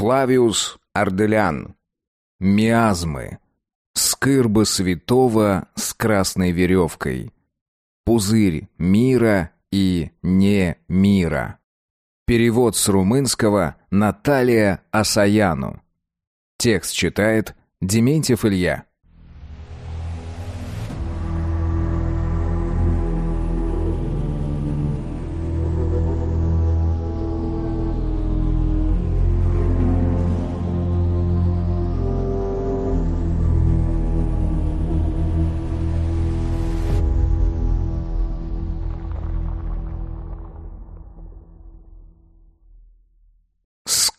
Флавиус Арделян. Миазмы. Скырба святого с красной веревкой. Пузырь мира и не мира. Перевод с румынского Наталья Асаяну. Текст читает Дементьев Илья.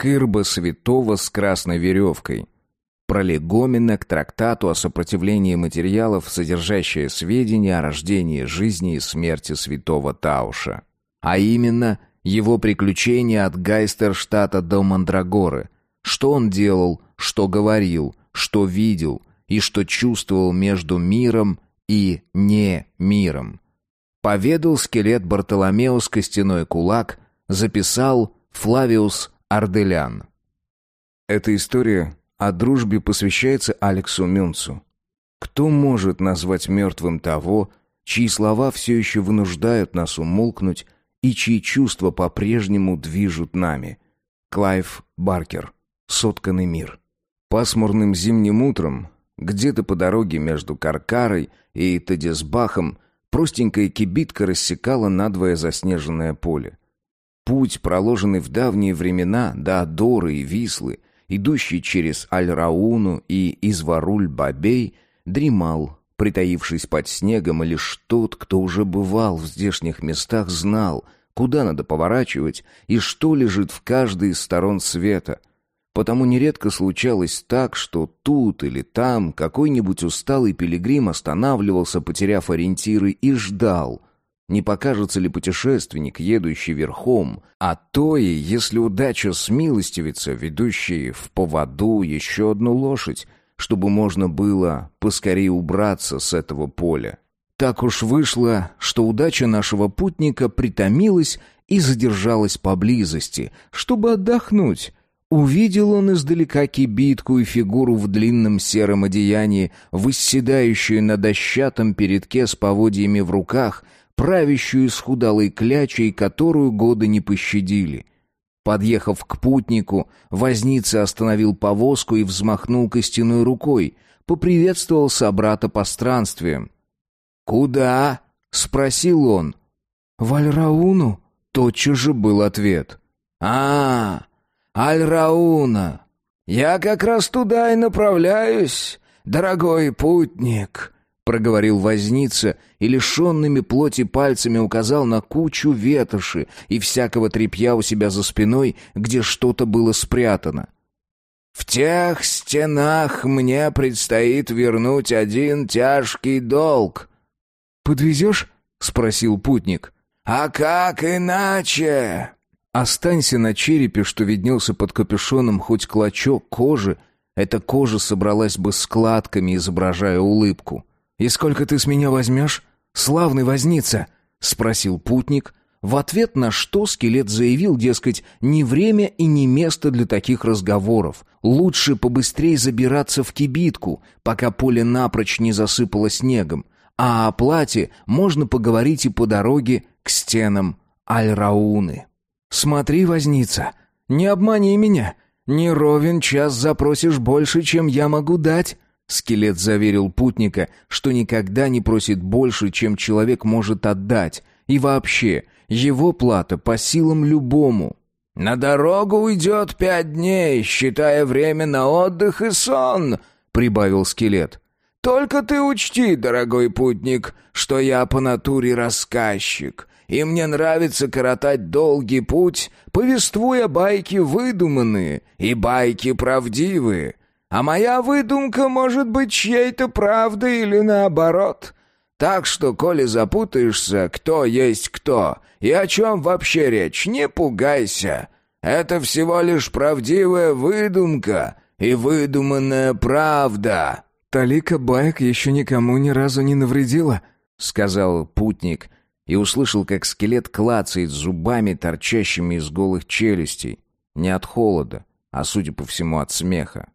Скырба святого с красной веревкой. Пролегомена к трактату о сопротивлении материалов, содержащее сведения о рождении, жизни и смерти святого Тауша. А именно, его приключения от Гайстерштата до Мандрагоры. Что он делал, что говорил, что видел и что чувствовал между миром и не миром. Поведал скелет Бартоломеус костяной кулак, записал Флавиус Арделян. Эта история о дружбе посвящается Алексу Мюнцу. Кто может назвать мертвым того, чьи слова все еще вынуждают нас умолкнуть и чьи чувства по-прежнему движут нами? Клайв Баркер. Сотканный мир. Пасмурным зимним утром, где-то по дороге между Каркарой и Тадисбахом, простенькая кибитка рассекала надвое заснеженное поле. Путь, проложенный в давние времена до Адоры и Вислы, идущий через Аль-Рауну и Изваруль-Бабей, дремал, притаившись под снегом, и лишь тот, кто уже бывал в здешних местах, знал, куда надо поворачивать и что лежит в каждой из сторон света. Потому нередко случалось так, что тут или там какой-нибудь усталый пилигрим останавливался, потеряв ориентиры, и ждал — не покажется ли путешественник, едущий верхом, а то и, если удача смилостивится, ведущий в поводу еще одну лошадь, чтобы можно было поскорее убраться с этого поля. Так уж вышло, что удача нашего путника притомилась и задержалась поблизости, чтобы отдохнуть. Увидел он издалека кибитку и фигуру в длинном сером одеянии, восседающую на дощатом передке с поводьями в руках — правящую исхудалой клячей, которую годы не пощадили. Подъехав к путнику, возница остановил повозку и взмахнул костяной рукой, поприветствовал собрата по странствиям. «Куда?» — спросил он. «В Аль-Рауну?» — тотчас же был ответ. «А, Аль-Рауна! Я как раз туда и направляюсь, дорогой путник!» проговорил возница и лишенными плоти пальцами указал на кучу ветоши и всякого тряпья у себя за спиной, где что-то было спрятано. «В тех стенах мне предстоит вернуть один тяжкий долг». «Подвезешь?» — спросил путник. «А как иначе?» Останься на черепе, что виднелся под капюшоном хоть клочок кожи, эта кожа собралась бы складками, изображая улыбку. «И сколько ты с меня возьмешь, славный возница?» — спросил путник, в ответ на что скелет заявил, дескать, не время и не место для таких разговоров. Лучше побыстрее забираться в кибитку, пока поле напрочь не засыпало снегом. А о плате можно поговорить и по дороге к стенам Аль-Рауны. «Смотри, возница, не обмани меня. Не ровен час запросишь больше, чем я могу дать». Скелет заверил путника, что никогда не просит больше, чем человек может отдать, и вообще, его плата по силам любому. «На дорогу уйдет пять дней, считая время на отдых и сон», — прибавил скелет. «Только ты учти, дорогой путник, что я по натуре рассказчик, и мне нравится коротать долгий путь, повествуя байки выдуманные и байки правдивые». А моя выдумка может быть чьей-то правдой или наоборот. Так что, коли запутаешься, кто есть кто и о чем вообще речь, не пугайся. Это всего лишь правдивая выдумка и выдуманная правда». «Талика Байк еще никому ни разу не навредила», — сказал путник, и услышал, как скелет клацает зубами, торчащими из голых челюстей. Не от холода, а судя по всему от смеха.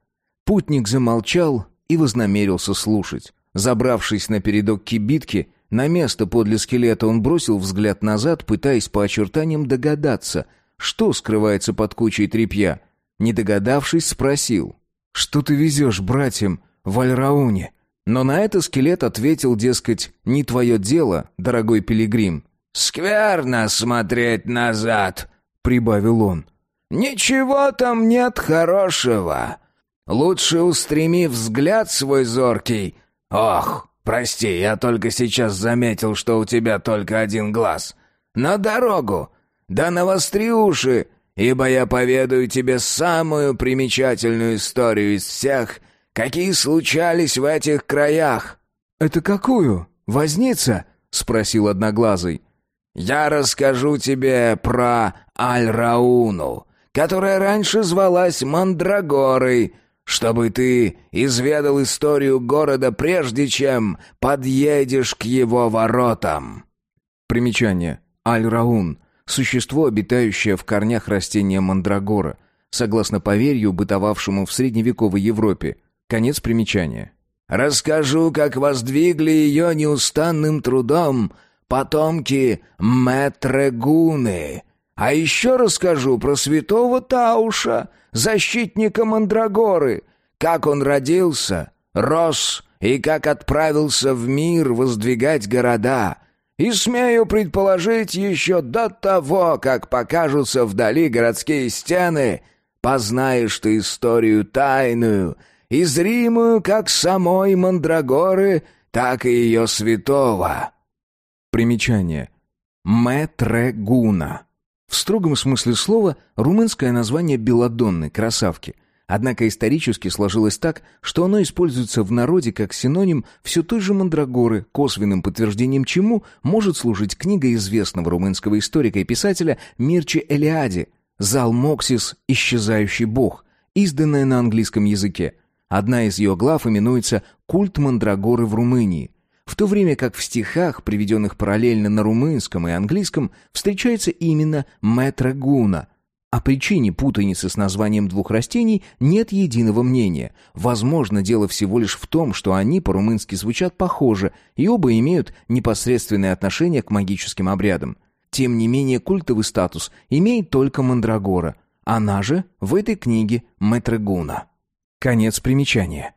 Путник замолчал и вознамерился слушать. Забравшись на передок кибитки, на место подле скелета он бросил взгляд назад, пытаясь по очертаниям догадаться, что скрывается под кучей тряпья. Не догадавшись, спросил. «Что ты везешь братьям в Альрауне?» Но на это скелет ответил, дескать, «Не твое дело, дорогой пилигрим». «Скверно смотреть назад», — прибавил он. «Ничего там нет хорошего. Лучше устреми взгляд свой зоркий. Ох, прости, я только сейчас заметил, что у тебя только один глаз. На дорогу. Да навостри уши, ибо я поведаю тебе самую примечательную историю из всех, какие случались в этих краях». «Это какую? Возница?» — спросил Одноглазый. «Я расскажу тебе про Аль-Рауну, которая раньше звалась Мандрагорой, чтобы ты изведал историю города прежде, чем подъедешь к его воротам». Примечание. Аль-Раун – существо, обитающее в корнях растения мандрагора, согласно поверью, бытовавшему в средневековой Европе. Конец примечания. «Расскажу, как воздвигли ее неустанным трудом потомки Мэтрегуны, а еще расскажу про святого Тауша, защитника Мандрагоры, как он родился, рос и как отправился в мир воздвигать города. И смею предположить, еще до того, как покажутся вдали городские стены, познаешь ты историю тайную и зримую как самой Мандрагоры, так и ее святого». Примечание. Мэтрегуна. В строгом смысле слова румынское название Беладонны, красавки. Однако исторически сложилось так, что оно используется в народе как синоним все той же мандрагоры, косвенным подтверждением чему может служить книга известного румынского историка и писателя Мирчи Элиади «Залмоксис. Исчезающий бог», изданная на английском языке. Одна из ее глав именуется «Культ мандрагоры в Румынии», в то время как в стихах, приведенных параллельно на румынском и английском, встречается именно «метрогуна». О причине путаницы с названием двух растений нет единого мнения. Возможно, дело всего лишь в том, что они по-румынски звучат похоже, и оба имеют непосредственное отношение к магическим обрядам. Тем не менее, культовый статус имеет только Мандрагора. Она же в этой книге Метрогуна. Конец примечания.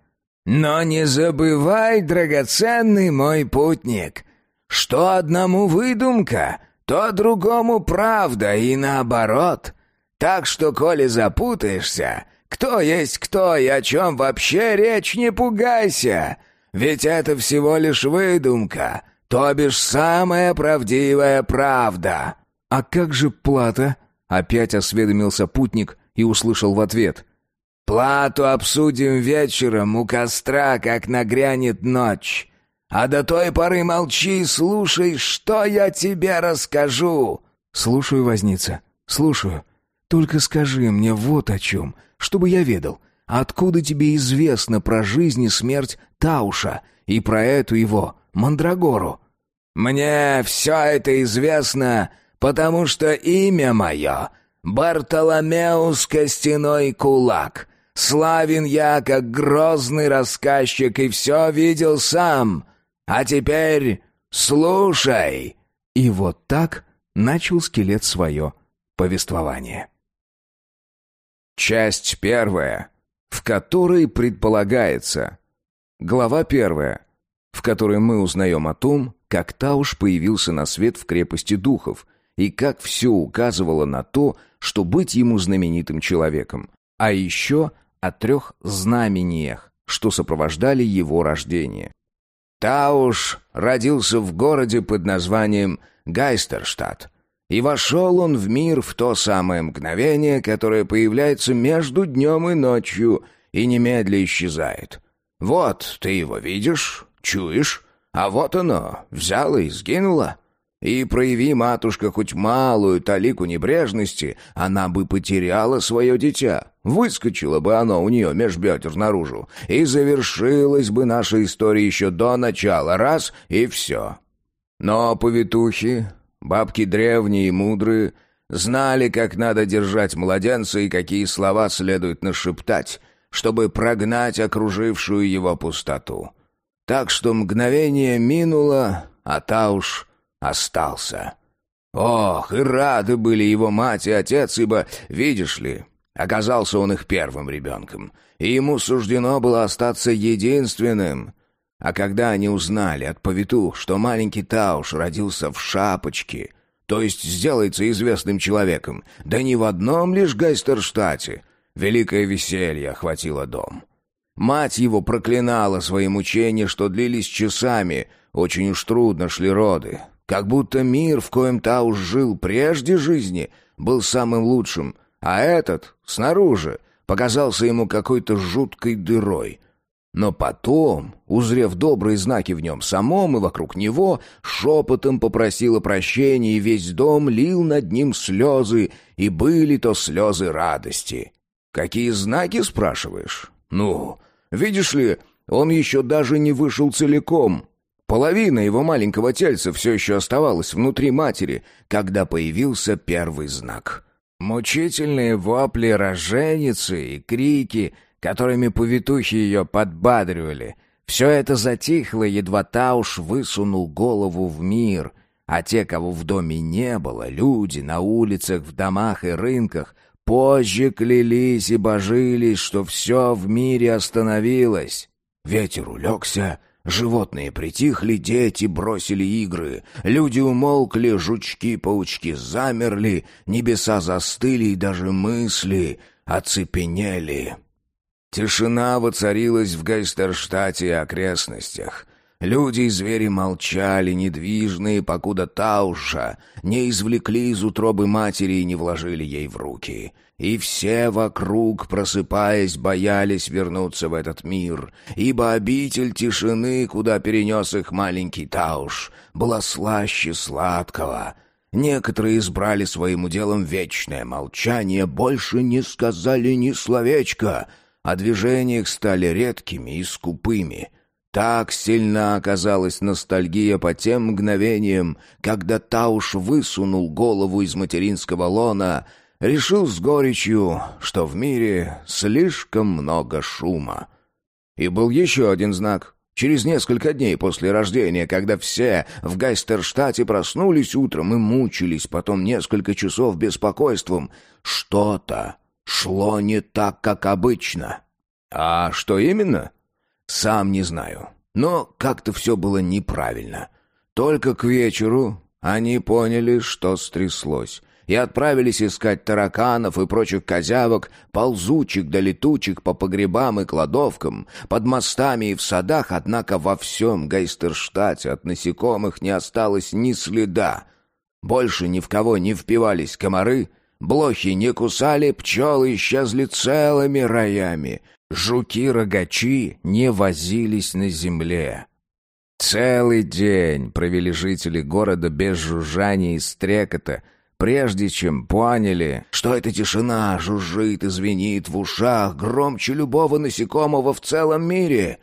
Но не забывай, драгоценный мой путник, что одному выдумка, то другому правда и наоборот. Так что, коли запутаешься, кто есть кто и о чем вообще речь, не пугайся. Ведь это всего лишь выдумка, то бишь самая правдивая правда. А как же плата? Опять осведомился путник и услышал в ответ. Плату обсудим вечером у костра, как нагрянет ночь. А до той поры молчи и слушай, что я тебе расскажу». «Слушаю, возница, слушаю. Только скажи мне вот о чем, чтобы я ведал. Откуда тебе известно про жизнь и смерть Тауша и про эту его, Мандрагору?» «Мне все это известно, потому что имя мое — Бартоломеус Костяной Кулак». Славен я, как грозный рассказчик, и все видел сам. А теперь слушай!» И вот так начал скелет свое повествование. Часть первая, в которой предполагается. Глава первая, в которой мы узнаем о том, как Тауш появился на свет в крепости духов, и как все указывало на то, что быть ему знаменитым человеком. А еще о трех знамениях, что сопровождали его рождение. Тауш родился в городе под названием Гайстерштадт, и вошел он в мир в то самое мгновение, которое появляется между днем и ночью и немедля исчезает. Вот ты его видишь, чуешь, а вот оно, взяло и сгинуло. И прояви, матушка, хоть малую талику небрежности, она бы потеряла свое дитя. Выскочило бы оно у нее меж бедер наружу, и завершилась бы наша история еще до начала, раз и все. Но повитухи, бабки древние и мудрые, Знали, как надо держать младенца и какие слова следует нашептать, чтобы прогнать окружившую его пустоту. Так что мгновение минуло, а Тауш остался. Ох, и рады были его мать и отец, ибо, видишь ли, оказался он их первым ребенком, и ему суждено было остаться единственным. А когда они узнали от повиту, что маленький Тауш родился в шапочке — то есть сделается известным человеком. Да не в одном лишь Гайстерштате. Великое веселье охватило дом. Мать его проклинала свои мучения, что длились часами. Очень уж трудно шли роды. Как будто мир, в коем Тауш жил прежде жизни, был самым лучшим, а этот, снаружи, показался ему какой-то жуткой дырой — но потом, узрев добрые знаки в нем самом и вокруг него, шепотом попросила прощения, и весь дом лил над ним слезы, и были то слезы радости. «Какие знаки?» — спрашиваешь. «Ну, видишь ли, он еще даже не вышел целиком. Половина его маленького тельца все еще оставалась внутри матери, когда появился первый знак». Мучительные вопли роженицы и крики — которыми повитухи ее подбадривали. Все это затихло, едва Тауш высунул голову в мир, а те, кого в доме не было, люди на улицах, в домах и рынках, позже клялись и божились, что все в мире остановилось. Ветер улегся, животные притихли, дети бросили игры, люди умолкли, жучки-паучки замерли, небеса застыли и даже мысли оцепенели. Тишина воцарилась в Гайстерштате и окрестностях. Люди и звери молчали, недвижные, покуда Тауша не извлекли из утробы матери и не вложили ей в руки. И все вокруг, просыпаясь, боялись вернуться в этот мир, ибо обитель тишины, куда перенес их маленький Тауш, была слаще сладкого. Некоторые избрали своим уделом вечное молчание, больше не сказали ни словечка — а движения их стали редкими и скупыми. Так сильна оказалась ностальгия по тем мгновениям, когда Тауш высунул голову из материнского лона, решил с горечью, что в мире слишком много шума. И был еще один знак. Через несколько дней после рождения, когда все в Гайстерштате проснулись утром и мучились потом несколько часов беспокойством, что-то шло не так, как обычно. А что именно? Сам не знаю. Но как-то все было неправильно. Только к вечеру они поняли, что стряслось, и отправились искать тараканов и прочих козявок, ползучих да летучих по погребам и кладовкам, под мостами и в садах, однако во всем Гейстерштате от насекомых не осталось ни следа. Больше ни в кого не впивались комары, Блохи не кусали, пчелы исчезли целыми роями. Жуки-рогачи не возились на земле. Целый день провели жители города без жужжания и стрекота, прежде чем поняли, что эта тишина жужжит и звенит в ушах громче любого насекомого в целом мире.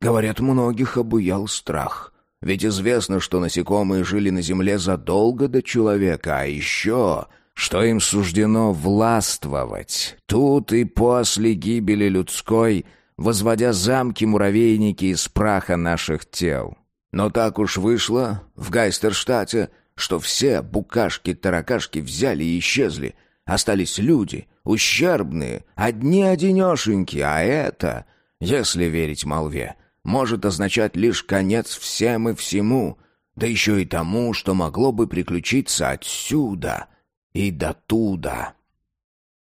Говорят, многих обуял страх. Ведь известно, что насекомые жили на земле задолго до человека, а еще что им суждено властвовать тут и после гибели людской, возводя замки-муравейники из праха наших тел. Но так уж вышло в Гайстерштате, что все букашки-таракашки взяли и исчезли. Остались люди, ущербные, одни-одинешеньки, а это, если верить молве, может означать лишь конец всем и всему, да еще и тому, что могло бы приключиться отсюда — и до туда.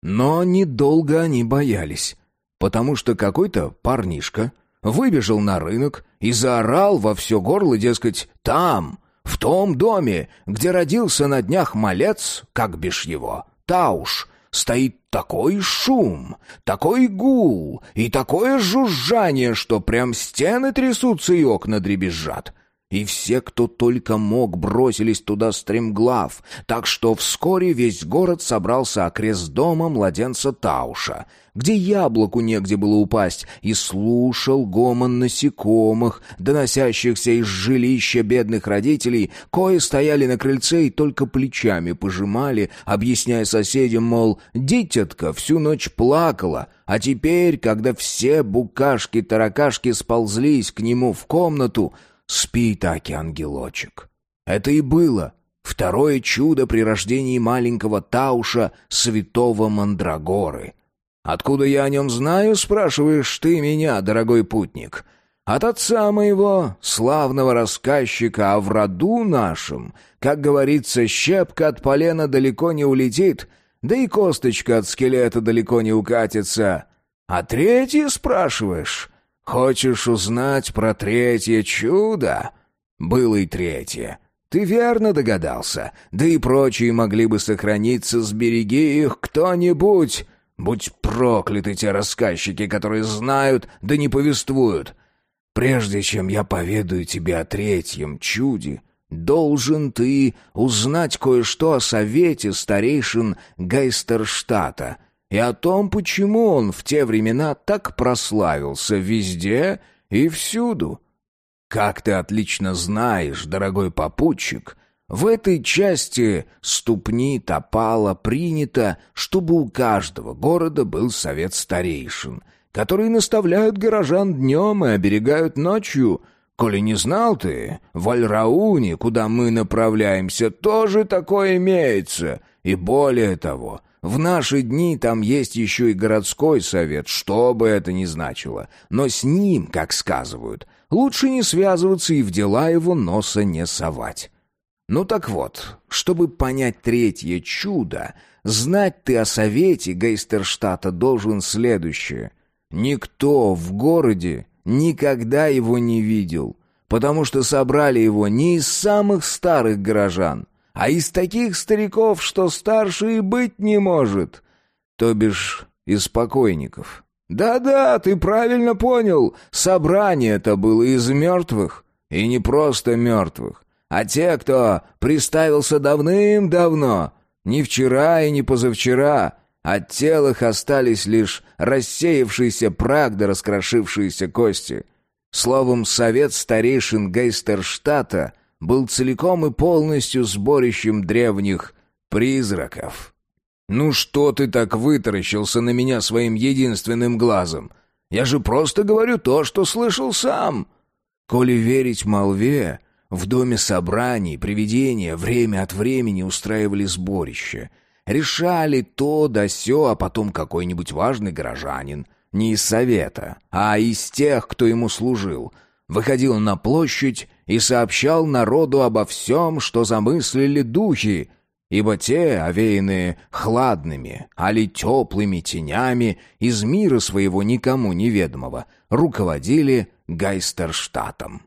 Но недолго они боялись, потому что какой-то парнишка выбежал на рынок и заорал во все горло, дескать, «Там, в том доме, где родился на днях малец, как бишь его, Тауш, стоит такой шум, такой гул и такое жужжание, что прям стены трясутся и окна дребезжат. и все, кто только мог, бросились туда стремглав, так что вскоре весь город собрался окрест дома младенца Тауша, где яблоку негде было упасть, и слушал гомон насекомых, доносящихся из жилища бедных родителей, кои стояли на крыльце и только плечами пожимали, объясняя соседям, мол, дитятка всю ночь плакала, а теперь, когда все букашки-таракашки сползлись к нему в комнату, Спи, таки, ангелочек. Это и было второе чудо при рождении маленького Тауша, святого Мандрагоры. Откуда я о нем знаю, спрашиваешь ты меня, дорогой путник? От отца моего, славного рассказчика, а в роду нашем, как говорится, щепка от полена далеко не улетит, да и косточка от скелета далеко не укатится. А третье спрашиваешь? Хочешь узнать про третье чудо? Было и третье. Ты верно догадался. Да и прочие могли бы сохраниться, сбереги их кто-нибудь. Будь прокляты те рассказчики, которые знают, да не повествуют. Прежде чем я поведаю тебе о третьем чуде, должен ты узнать кое-что о совете старейшин Гейстерштата — и о том, почему он в те времена так прославился везде и всюду. Как ты отлично знаешь, дорогой попутчик, в этой части ступни Топала принято, чтобы у каждого города был совет старейшин, которые наставляют горожан днем и оберегают ночью. Коли не знал ты, в Альрауне, куда мы направляемся, тоже такое имеется, и более того — в наши дни там есть еще и городской совет, что бы это ни значило. Но с ним, как сказывают, лучше не связываться и в дела его носа не совать. Ну так вот, чтобы понять третье чудо, знать ты о совете Гейстерштата должен следующее. Никто в городе никогда его не видел, потому что собрали его не из самых старых горожан, а из таких стариков, что старше и быть не может. То бишь, из покойников. Да-да, ты правильно понял, собрание это было из мертвых. И не просто мертвых, а те, кто приставился давным-давно, не вчера и не позавчера, от тел их остались лишь рассеявшийся прах да раскрошившиеся кости. Словом, совет старейшин Гейстерштата — был целиком и полностью сборищем древних призраков. «Ну что ты так вытаращился на меня своим единственным глазом? Я же просто говорю то, что слышал сам!» Коли верить молве, в доме собраний привидения время от времени устраивали сборище. Решали то да сё, а потом какой-нибудь важный горожанин, не из совета, а из тех, кто ему служил, выходил на площадь и сообщал народу обо всем, что замыслили духи, ибо те, овеянные хладными, али теплыми тенями из мира своего никому неведомого, руководили Гайстерштатом.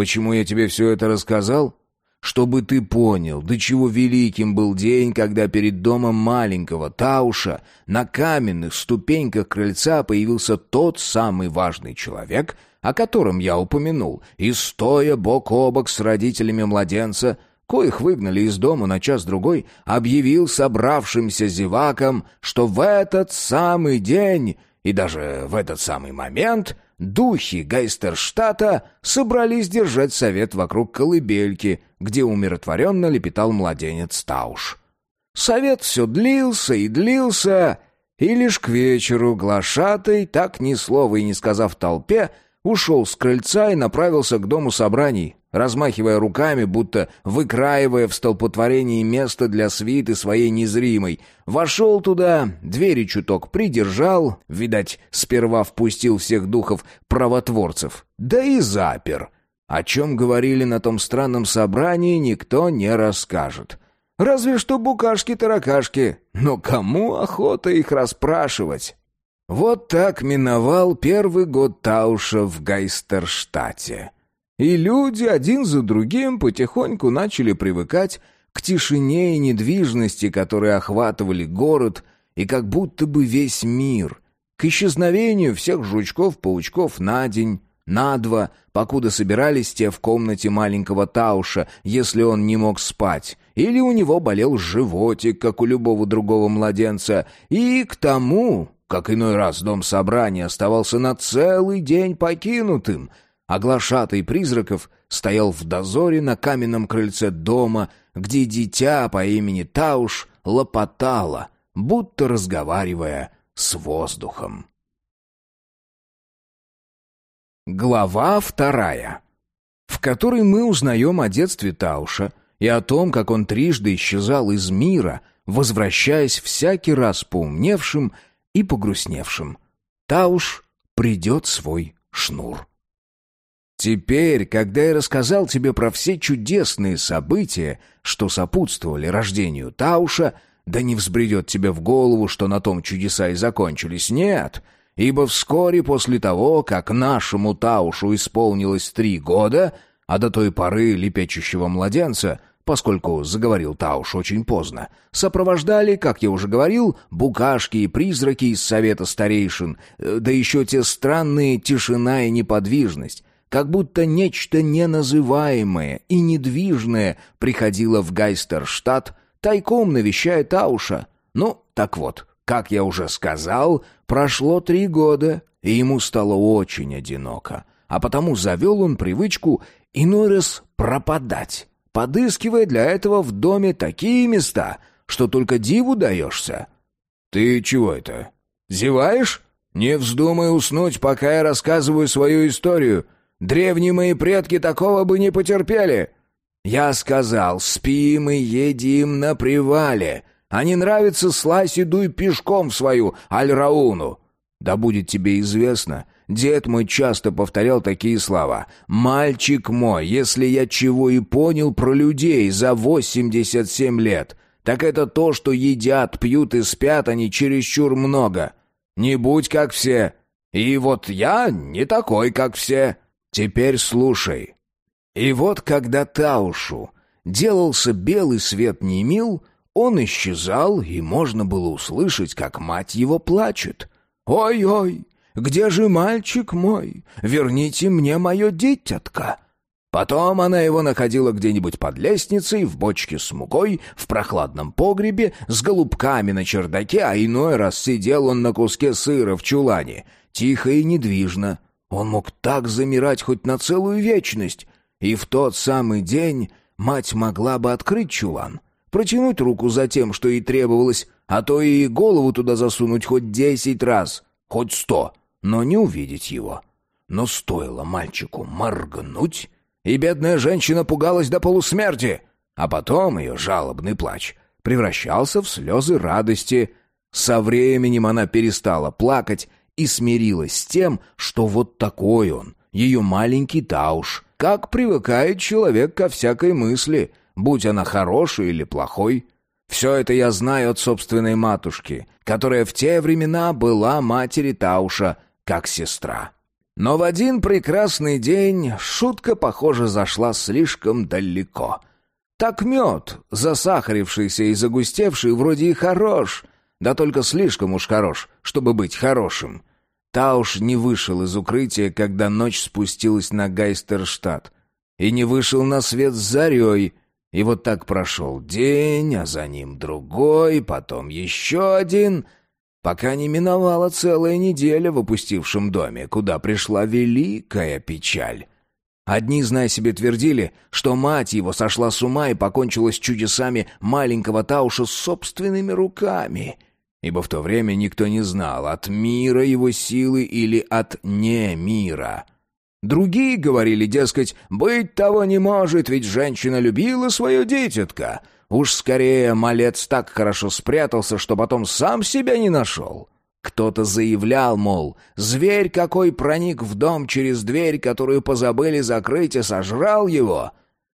Почему я тебе все это рассказал? Чтобы ты понял, до чего великим был день, когда перед домом маленького Тауша на каменных ступеньках крыльца появился тот самый важный человек — о котором я упомянул, и стоя бок о бок с родителями младенца, коих выгнали из дома на час-другой, объявил собравшимся зевакам, что в этот самый день и даже в этот самый момент духи Гайстерштата собрались держать совет вокруг колыбельки, где умиротворенно лепетал младенец Тауш. Совет все длился и длился, и лишь к вечеру глашатай, так ни слова и не сказав толпе, ушел с крыльца и направился к дому собраний, размахивая руками, будто выкраивая в столпотворении место для свиты своей незримой. Вошел туда, двери чуток придержал, видать, сперва впустил всех духов правотворцев, да и запер. О чем говорили на том странном собрании, никто не расскажет. Разве что букашки-таракашки, но кому охота их расспрашивать? Вот так миновал первый год Тауша в Гайстерштате. И люди один за другим потихоньку начали привыкать к тишине и недвижности, которые охватывали город и как будто бы весь мир, к исчезновению всех жучков-паучков на день, на два, покуда собирались те в комнате маленького Тауша, если он не мог спать, или у него болел животик, как у любого другого младенца, и к тому, как иной раз дом собрания оставался на целый день покинутым, а глашатый призраков стоял в дозоре на каменном крыльце дома, где дитя по имени Тауш лопотало, будто разговаривая с воздухом. Глава вторая, в которой мы узнаем о детстве Тауша и о том, как он трижды исчезал из мира, возвращаясь всякий раз поумневшим и погрустневшим. Тауш придет свой шнур. Теперь, когда я рассказал тебе про все чудесные события, что сопутствовали рождению Тауша, да не взбредет тебе в голову, что на том чудеса и закончились. Нет, — ибо вскоре после того, как нашему Таушу исполнилось три года, а до той поры лепечущего младенца, поскольку заговорил Тауш очень поздно, сопровождали, как я уже говорил, букашки и призраки из совета старейшин, э, да еще те странные тишина и неподвижность, как будто нечто неназываемое и недвижное приходило в Гайстерштадт, тайком навещая Тауша. Ну, так вот, как я уже сказал, прошло три года, и ему стало очень одиноко. А потому завел он привычку иной раз пропадать, подыскивая для этого в доме такие места, что только диву даешься. «Ты чего это? Зеваешь? Не вздумай уснуть, пока я рассказываю свою историю. Древние мои предки такого бы не потерпели». «Я сказал, спим и едим на привале, а не нравится, слазь и дуй пешком в свою Аль-Рауну. Да будет тебе известно, дед мой часто повторял такие слова. «Мальчик мой, если я чего и понял про людей за восемьдесят семь лет, так это то, что едят, пьют и спят они чересчур много. Не будь как все. И вот я не такой, как все. Теперь слушай». И вот когда Таушу делался белый свет не мил, он исчезал, и можно было услышать, как мать его плачет. «Ой-ой, где же мальчик мой? Верните мне мое дитятко!» Потом она его находила где-нибудь под лестницей, в бочке с мукой, в прохладном погребе, с голубками на чердаке, а иной раз сидел он на куске сыра в чулане, тихо и недвижно. Он мог так замирать хоть на целую вечность. И в тот самый день мать могла бы открыть чулан — протянуть руку за тем, что ей требовалось, а то и голову туда засунуть хоть десять раз, хоть сто, но не увидеть его. Но стоило мальчику моргнуть, и бедная женщина пугалась до полусмерти, а потом ее жалобный плач превращался в слезы радости. Со временем она перестала плакать и смирилась с тем, что вот такой он, ее маленький Тауш, как привыкает человек ко всякой мысли, будь она хорошей или плохой. Все это я знаю от собственной матушки, которая в те времена была матери Тауша, как сестра. Но в один прекрасный день шутка, похоже, зашла слишком далеко. Так мед, засахарившийся и загустевший, вроде и хорош, да только слишком уж хорош, чтобы быть хорошим. Тауш не вышел из укрытия, когда ночь спустилась на Гайстерштадт, и не вышел на свет с зарей, и вот так прошел день, а за ним другой, потом еще один, пока не миновала целая неделя в опустившем доме, куда пришла великая печаль. Одни, зная себе, твердили, что мать его сошла с ума и покончила с чудесами маленького Тауша собственными руками, ибо в то время никто не знал, от мира его силы или от не мира — Другие говорили, дескать, быть того не может, ведь женщина любила свое дитятко. Уж скорее малец так хорошо спрятался, что потом сам себя не нашел. Кто-то заявлял, мол, зверь какой проник в дом через дверь, которую позабыли закрыть и сожрал его.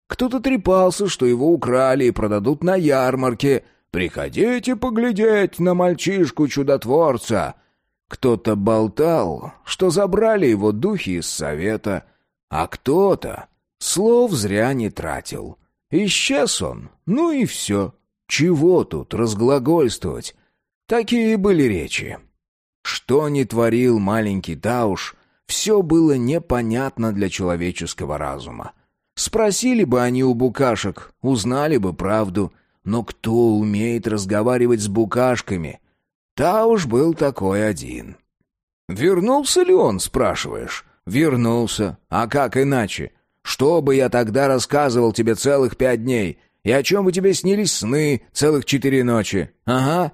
Кто-то трепался, что его украли и продадут на ярмарке. «Приходите поглядеть на мальчишку-чудотворца!» Кто-то болтал, что забрали его духи из совета, а кто-то слов зря не тратил. Исчез он, ну и все. Чего тут разглагольствовать? Такие были речи. Что не творил маленький Тауш, все было непонятно для человеческого разума. Спросили бы они у букашек, узнали бы правду. Но кто умеет разговаривать с букашками? Та уж был такой один. «Вернулся ли он, спрашиваешь?» «Вернулся. А как иначе? Что бы я тогда рассказывал тебе целых пять дней? И о чем бы тебе снились сны целых четыре ночи? Ага.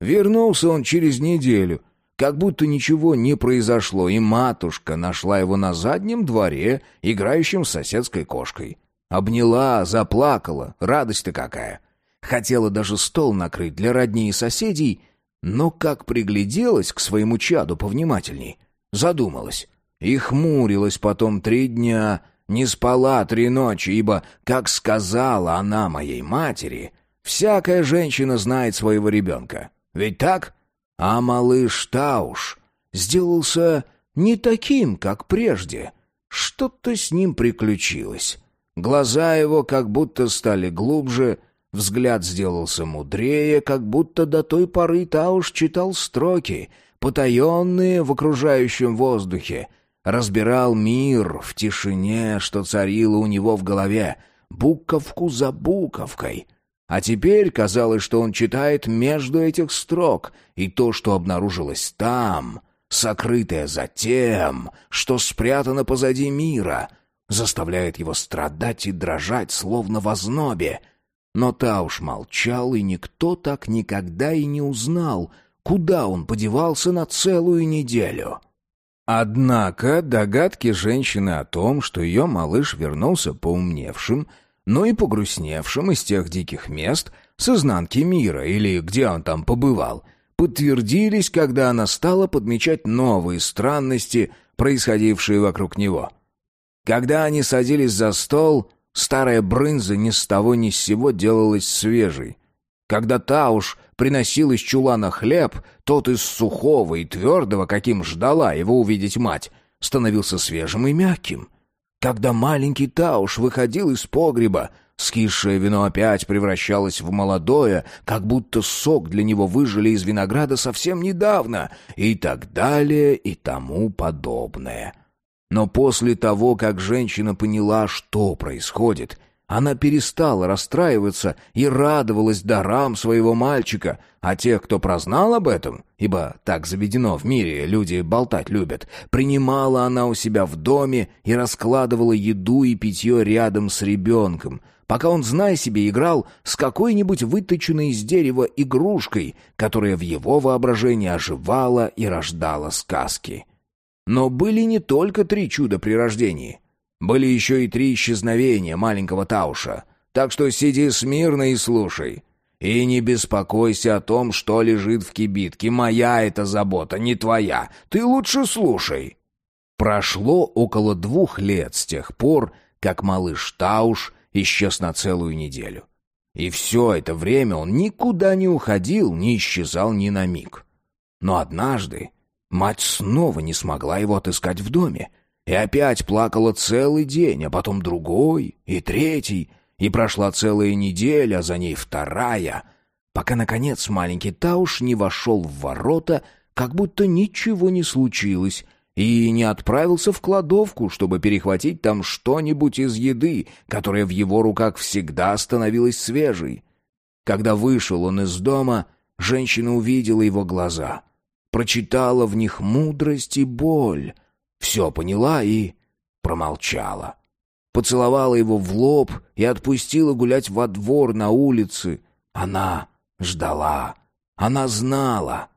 Вернулся он через неделю, как будто ничего не произошло, и матушка нашла его на заднем дворе, играющим с соседской кошкой. Обняла, заплакала, радость-то какая. Хотела даже стол накрыть для родней и соседей, но как пригляделась к своему чаду повнимательней, задумалась. И хмурилась потом три дня, не спала три ночи, ибо, как сказала она моей матери, всякая женщина знает своего ребенка. Ведь так? А малыш Тауш сделался не таким, как прежде. Что-то с ним приключилось. Глаза его как будто стали глубже, взгляд сделался мудрее, как будто до той поры Тауш читал строки, потаенные в окружающем воздухе, разбирал мир в тишине, что царило у него в голове, буковку за буковкой. А теперь казалось, что он читает между этих строк, и то, что обнаружилось там, сокрытое за тем, что спрятано позади мира, заставляет его страдать и дрожать, словно в ознобе. Но Тауш молчал, и никто так никогда и не узнал, куда он подевался на целую неделю. Однако догадки женщины о том, что ее малыш вернулся поумневшим, но и погрустневшим из тех диких мест с изнанки мира или где он там побывал, подтвердились, когда она стала подмечать новые странности, происходившие вокруг него. Когда они садились за стол, старая брынза ни с того ни с сего делалась свежей. Когда Тауш приносил из чулана хлеб, тот из сухого и твердого, каким ждала его увидеть мать, становился свежим и мягким. Когда маленький Тауш выходил из погреба, скисшее вино опять превращалось в молодое, как будто сок для него выжили из винограда совсем недавно, и так далее, и тому подобное. Но после того, как женщина поняла, что происходит, она перестала расстраиваться и радовалась дарам своего мальчика, а тех, кто прознал об этом, ибо так заведено в мире, люди болтать любят, принимала она у себя в доме и раскладывала еду и питье рядом с ребенком, пока он, зная себе, играл с какой-нибудь выточенной из дерева игрушкой, которая в его воображении оживала и рождала сказки. Но были не только три чуда при рождении — были еще и три исчезновения маленького Тауша. Так что сиди смирно и слушай. И не беспокойся о том, что лежит в кибитке. Моя это забота, не твоя. Ты лучше слушай. Прошло около двух лет с тех пор, как малыш Тауш исчез на целую неделю. И все это время он никуда не уходил, не исчезал ни на миг. Но однажды мать снова не смогла его отыскать в доме, и опять плакала целый день, а потом другой и третий, и прошла целая неделя, а за ней вторая, пока, наконец, маленький Тауш не вошел в ворота, как будто ничего не случилось, и не отправился в кладовку, чтобы перехватить там что-нибудь из еды, которая в его руках всегда становилась свежей. Когда вышел он из дома, женщина увидела его глаза, прочитала в них мудрость и боль — все поняла и промолчала. Поцеловала его в лоб и отпустила гулять во двор на улице. Она ждала. Она знала.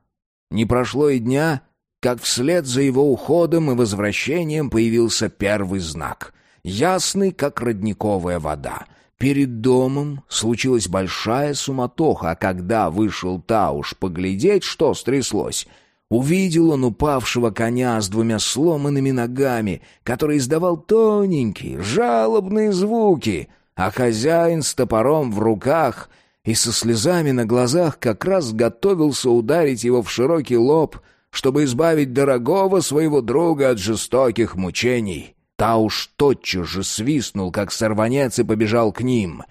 Не прошло и дня, как вслед за его уходом и возвращением появился первый знак. Ясный, как родниковая вода. Перед домом случилась большая суматоха, а когда вышел Тауш поглядеть, что стряслось — Увидел он упавшего коня с двумя сломанными ногами, который издавал тоненькие, жалобные звуки, а хозяин с топором в руках и со слезами на глазах как раз готовился ударить его в широкий лоб, чтобы избавить дорогого своего друга от жестоких мучений. Тауш тотчас же свистнул, как сорванец, и побежал к ним.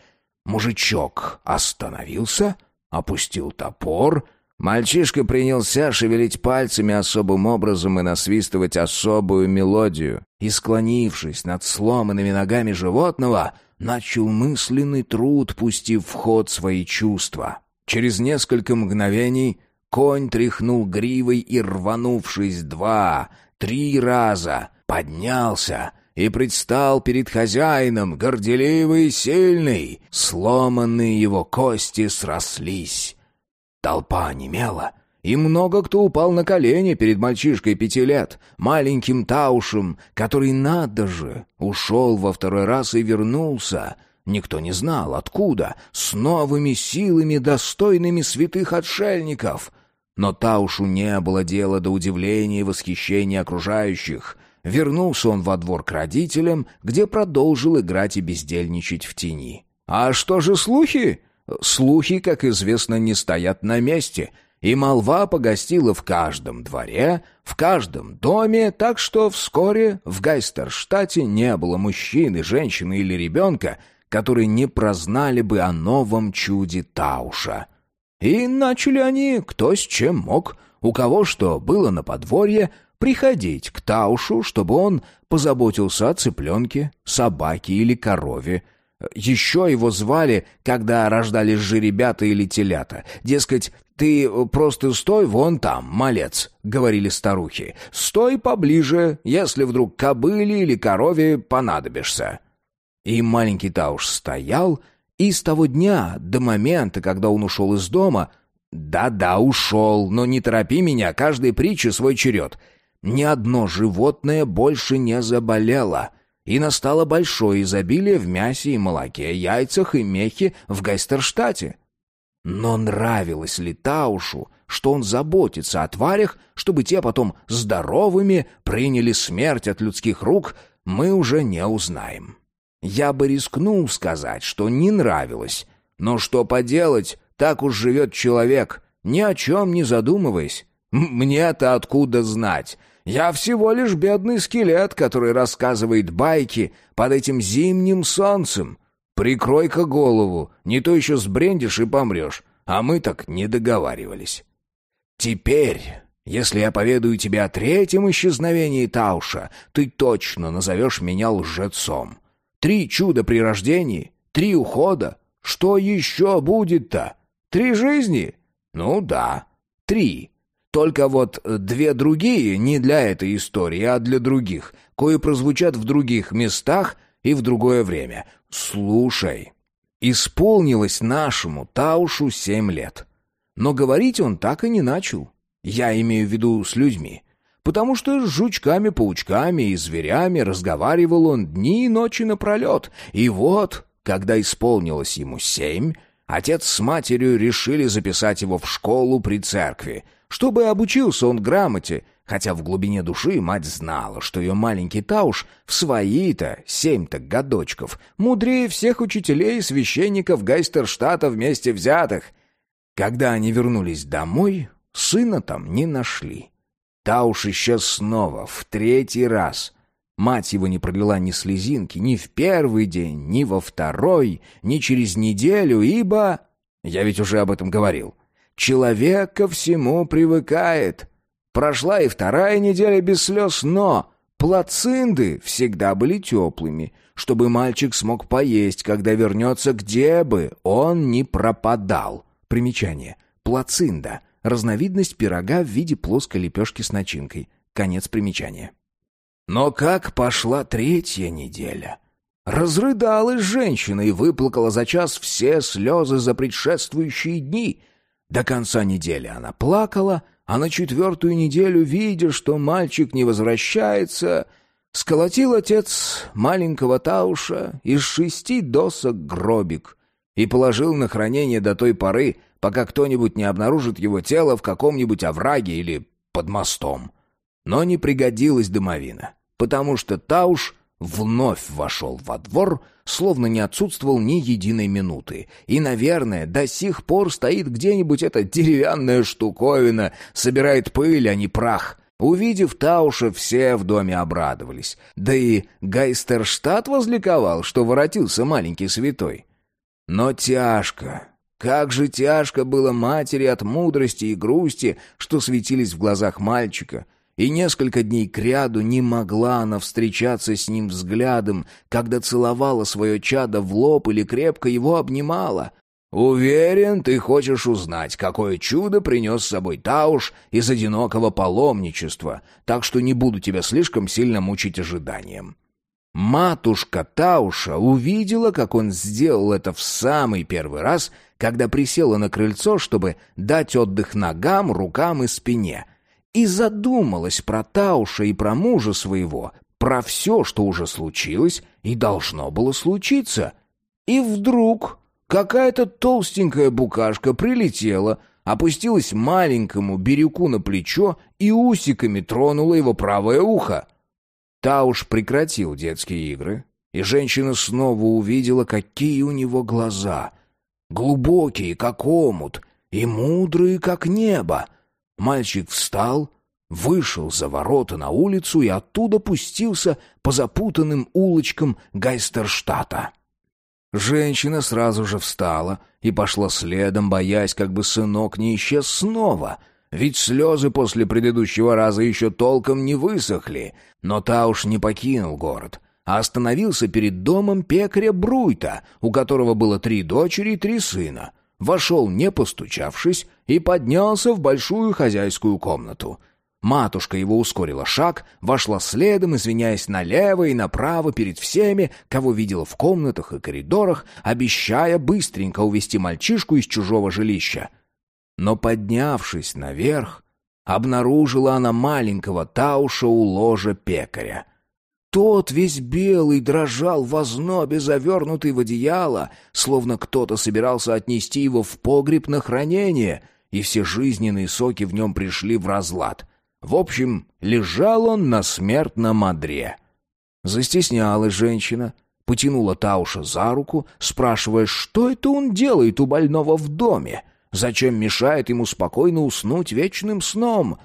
Мужичок остановился, опустил топор — Мальчишка принялся шевелить пальцами особым образом и насвистывать особую мелодию. И, склонившись над сломанными ногами животного, начал мысленный труд, пустив в ход свои чувства. Через несколько мгновений конь тряхнул гривой и, рванувшись два, три раза, поднялся и предстал перед хозяином, горделивый и сильный. Сломанные его кости срослись. Толпа немела, и много кто упал на колени перед мальчишкой пяти лет, маленьким Таушем, который, надо же, ушел во второй раз и вернулся. Никто не знал, откуда, с новыми силами, достойными святых отшельников. Но Таушу не было дела до удивления и восхищения окружающих. Вернулся он во двор к родителям, где продолжил играть и бездельничать в тени. «А что же слухи?» Слухи, как известно, не стоят на месте, и молва погостила в каждом дворе, в каждом доме, так что вскоре в Гайстерштате не было мужчины, женщины или ребенка, которые не прознали бы о новом чуде Тауша. И начали они, кто с чем мог, у кого что было на подворье, приходить к Таушу, чтобы он позаботился о цыпленке, собаке или корове, еще его звали, когда рождались жеребята или телята. Дескать, «Ты просто стой вон там, малец», — говорили старухи. «Стой поближе, если вдруг кобыле или корове понадобишься». И маленький Тауш стоял, и с того дня до момента, когда он ушел из дома... Да-да, ушел, но не торопи меня, каждой притче свой черед. Ни одно животное больше не заболело — и настало большое изобилие в мясе и молоке, яйцах и мехе в Гайстерштате. Но нравилось ли Таушу, что он заботится о тварях, чтобы те потом здоровыми приняли смерть от людских рук, мы уже не узнаем. Я бы рискнул сказать, что не нравилось. Но что поделать, так уж живет человек, ни о чем не задумываясь. Мне-то откуда знать? Я всего лишь бедный скелет, который рассказывает байки под этим зимним солнцем. Прикрой-ка голову, не то еще сбрендишь и помрешь, а мы так не договаривались. Теперь, если я поведаю тебе о третьем исчезновении Тауша, ты точно назовешь меня лжецом. Три чуда при рождении, три ухода. Что еще будет-то? Три жизни? Ну да, три. Только вот две другие не для этой истории, а для других, кое прозвучат в других местах и в другое время. Слушай, исполнилось нашему Таушу семь лет. Но говорить он так и не начал. Я имею в виду с людьми. Потому что с жучками-паучками и зверями разговаривал он дни и ночи напролет. И вот, когда исполнилось ему семь, отец с матерью решили записать его в школу при церкви — чтобы обучился он грамоте, хотя в глубине души мать знала, что ее маленький Тауш в свои-то семь-то годочков мудрее всех учителей и священников Гайстерштата вместе взятых. Когда они вернулись домой, сына там не нашли. Тауш исчез снова, в третий раз. Мать его не пролила ни слезинки ни в первый день, ни во второй, ни через неделю, ибо... Я ведь уже об этом говорил. Человек ко всему привыкает. Прошла и вторая неделя без слез, но плацинды всегда были теплыми, чтобы мальчик смог поесть, когда вернется, где бы он ни пропадал. Примечание. Плацинда. Разновидность пирога в виде плоской лепешки с начинкой. Конец примечания. Но как пошла третья неделя? Разрыдалась женщина и выплакала за час все слезы за предшествующие дни — до конца недели она плакала, а на четвертую неделю, видя, что мальчик не возвращается, сколотил отец маленького Тауша из шести досок гробик и положил на хранение до той поры, пока кто-нибудь не обнаружит его тело в каком-нибудь овраге или под мостом. Но не пригодилась домовина, потому что Тауш вновь вошел во двор, словно не отсутствовал ни единой минуты. И, наверное, до сих пор стоит где-нибудь эта деревянная штуковина, собирает пыль, а не прах. Увидев Тауша, все в доме обрадовались. Да и Гайстерштадт возликовал, что воротился маленький святой. Но тяжко, Как же тяжко было матери от мудрости и грусти, что светились в глазах мальчика, и несколько дней кряду не могла она встречаться с ним взглядом, когда целовала свое чадо в лоб или крепко его обнимала. «Уверен, ты хочешь узнать, какое чудо принес с собой Тауш из одинокого паломничества, так что не буду тебя слишком сильно мучить ожиданием». Матушка Тауша увидела, как он сделал это в самый первый раз, когда присела на крыльцо, чтобы дать отдых ногам, рукам и спине, и задумалась про Тауша и про мужа своего, про все, что уже случилось и должно было случиться. И вдруг Какая-то толстенькая букашка прилетела, опустилась маленькому Бирюку на плечо и усиками тронула его правое ухо. Тауш прекратил детские игры, и женщина снова увидела, какие у него глаза. Глубокие, как омут, и мудрые, как небо. Мальчик встал, вышел за ворота на улицу и оттуда пустился по запутанным улочкам Гайстерштата. Женщина сразу же встала и пошла следом, боясь, как бы сынок не исчез снова. Ведь слезы после предыдущего раза еще толком не высохли. Но та уж не покинул город, а остановился перед домом пекаря Бруйта, у которого было три дочери и три сына. Вошел, не постучавшись, и поднялся в большую хозяйскую комнату — Матушка его ускорила шаг, вошла следом, извиняясь налево и направо перед всеми, кого видела в комнатах и коридорах, обещая быстренько увести мальчишку из чужого жилища. Но, поднявшись наверх, обнаружила она маленького Тауша у ложа пекаря. Тот весь белый дрожал в ознобе, завернутый в одеяло, словно кто-то собирался отнести его в погреб на хранение, и все жизненные соки в нем пришли в разлад — в общем, лежал он на смертном одре. Застеснялась женщина, потянула Тауша за руку, спрашивая, что это он делает у больного в доме, зачем мешает ему спокойно уснуть вечным сном.